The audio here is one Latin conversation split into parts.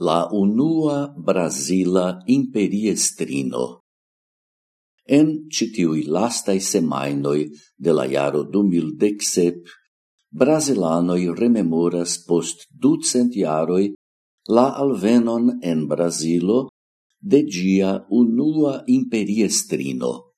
la unua Brasila imperiestrino. En citiui lastai semainoi de la iaro 2017, Brasilanoi rememoras post ducent iaroi la alvenon en Brasilo de gia unua imperiestrino.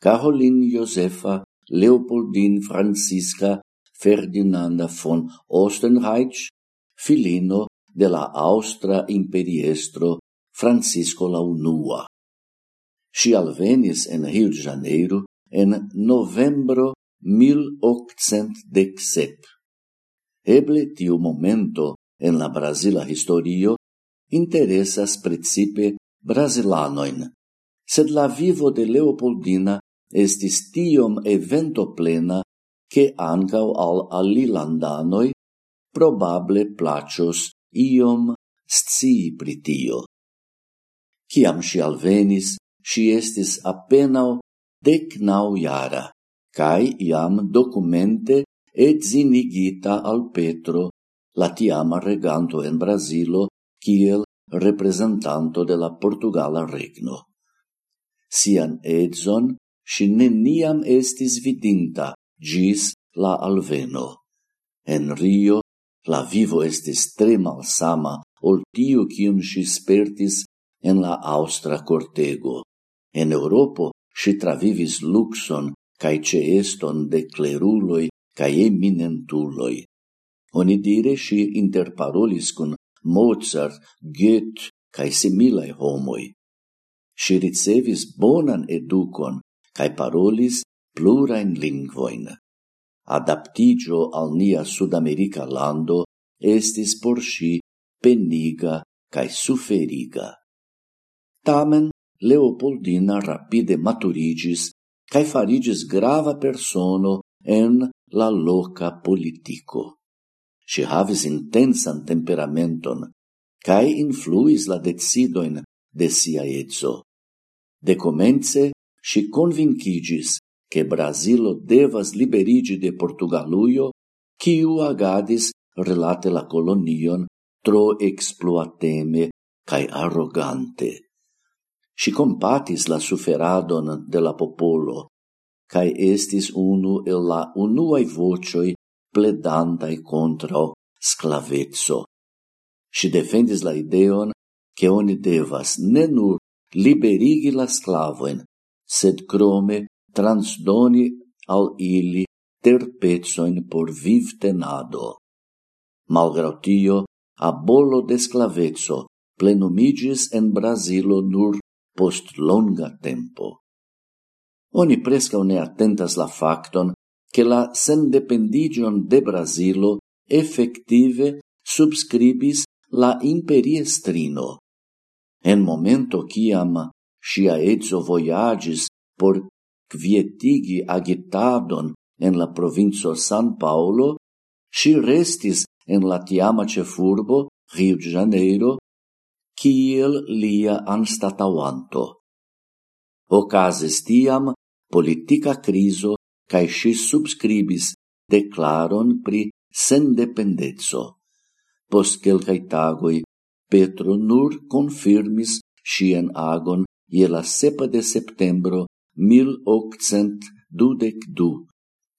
Carolin Josefa Leopoldin Francisca Ferdinanda von Ostenreich, filino de la austra imperiestro Francisco la Unua. Si alvenis en Rio de Janeiro en novembro 1817. Eble tiu momento en la Brasila historio interesas principe brasilanoin, sed la vivo de Leopoldina estis tiom evento plena che ancau al alilandanoi probable placios iom scii pritio. Ciam si alvenis, si estis apenao dec nau iara, cae iam documente et zinigita al Petro, la tiama reganto en Brasilo, kiel representanto de la Portugala regno. Sian edzon si neniam estis vidinta gis la alveno. En Rio la vivo estis tre malsama ol tiu cium si spertis en la austra cortego. En Europo si travivis luxon cae ceeston de cleruloi cae eminentuloi. Oni dire si interparolis cun Mozart, Goethe cae similae homoi. Si ricevis bonan educon cae parolis plurain lingvoin adaptigio al nia Sudamerica lando estis por si peniga cae suferiga. Tamen, Leopoldina rapide maturigis cae farigis grava persono en la loca politico. Si havis intensan temperamenton, cae influis la decidoin de sia etzo. De comence, si convincigis che Brasilo devas liberigi de Portugaluio, quiu agadis relate la colonion tro exploateme cae arrogante. Si compatis la suferadon de la popolo, cae estis unu el la unuae vocioi pledantai contra sclavezzo. Si defendis la ideon che oni devas ne nur liberigi la sclavoen, sed crome transdoni al ili terpezoin por vivtenado. Malgrau tio, abolo de sclavezzo plenumigis en Brasilo nur post longa tempo. Oni prescau ne attentas la facton che la sendependigion de Brasilo effective subscribis la imperiestrino. En momento ciam sia etzo voyagis por quietigi agitadon en la provinco San Paolo, si restis en la tiama cefurbo Rio de Janeiro, kiel lia anstatauanto. Ocasis tiam politica criso cae si subscribis declaron pri sendependezzo. Post quelcae tagoi, Petro nur confirmis sien agon je la sepa de septembro mil octcent dudec du,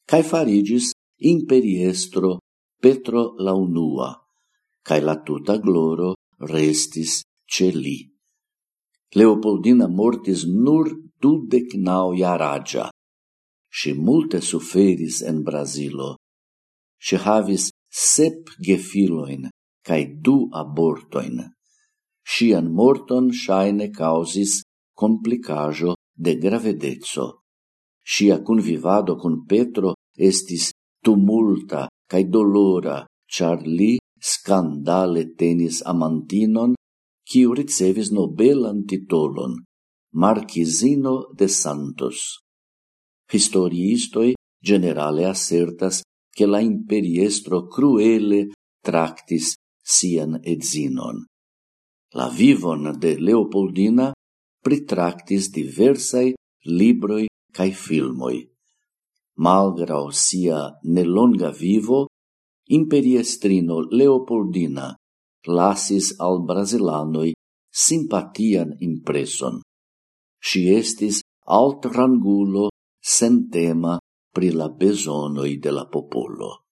cae farigis imperiestro Petro la unua, cae la tuta gloro restis celi. Leopoldina mortis nur dudec nau iaragia. Si multe suferis en Brasilo. Si havis sep gefiloin cae du abortoin. Sian morton shaine causis complicajo de gravedezzo. Sia convivado con Petro estis tumulta cae dolora, char li scandale tenis amantinon, quiu ricevis nobelan titolon, Marquisino de Santos. Historiistoi generale assertas che la imperiestro cruele tractis sian edzinon. La vivon de Leopoldina pritractis diversai libroi cae filmoi. Malgrau sia nelonga vivo, imperiestrino Leopoldina lasis al brasilanoi simpatian impreson. Si estis altrangulo sentema pri la besonoi de la popolo.